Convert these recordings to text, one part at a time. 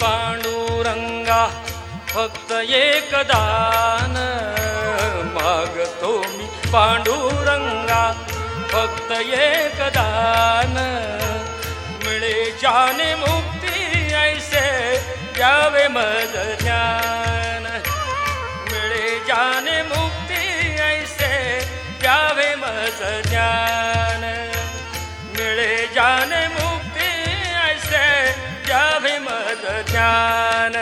पांडुरंगा फक्त एक दान मागतो मी पांडुरंगा फक्त एक दान मिळे जाने मुक्ती ऐसे द्यावे मज ज्ञान. मिळे जाने मुक्ती ऐसे द्यावे मज मज ज्ञान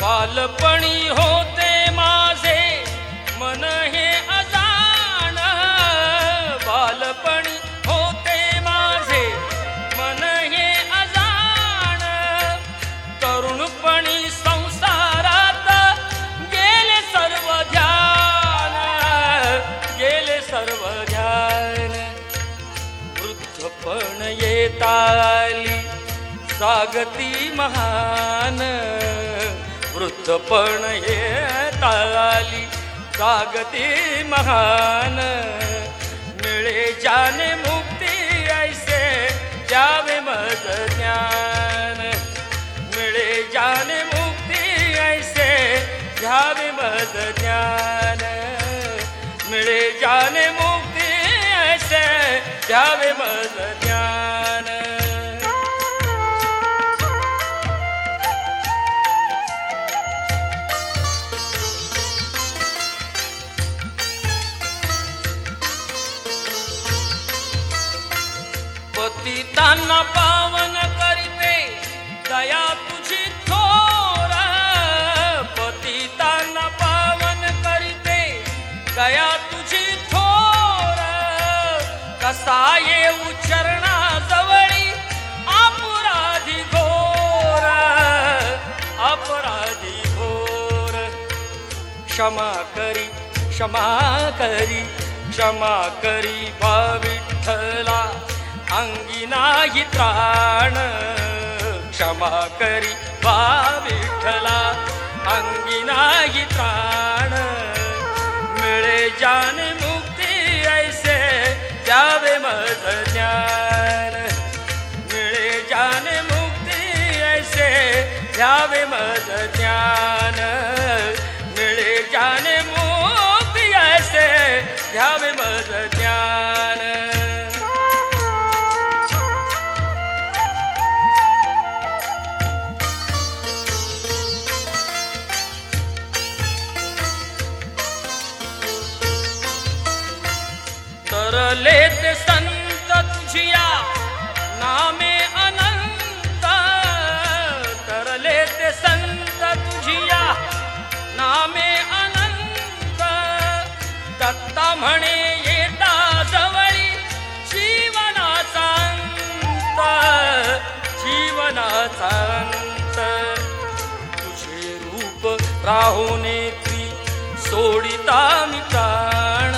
बालपणी ताली सागती महान. वृद्धपण येताली सागती महान. मिळे जाने मुक्ती ऐसे द्यावे मज ज्ञान. मिळे जाने मुक्ती ऐसे जावे मज ज्ञान. मिळे जाने मुक्ती द्यावे मन ज्ञान. पतितांना कसा येऊ चरणा जवळी अपराधी घोर अपराधी घोर. क्षमा करी क्षमा करी क्षमा करी बा विठ्ठला अंगी नाही त्राण. क्षमा करी बा विठ्ठला अंगी नाही द्यावे ज्ञान मिळे जान मुक्ती ऐसे घ्यावे मज ज्ञान मिळे जान मुक्ती ऐसे घ्यावे मज ज्ञान तरले म्हणे येता जवळी जीवनाचा अंत जीवनाचा अंत. तुझे रूप राहुने ती सोडिता मी प्राण.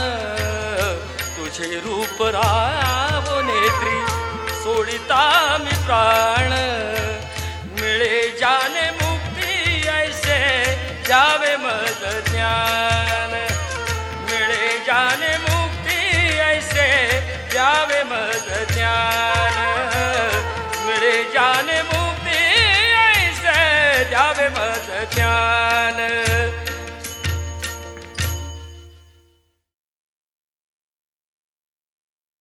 तुझे रूप राहो नेत्री सोडिता मी प्राण. मज ध्यान मिले जाने मुक्ति ऐसे जावे मज ध्यान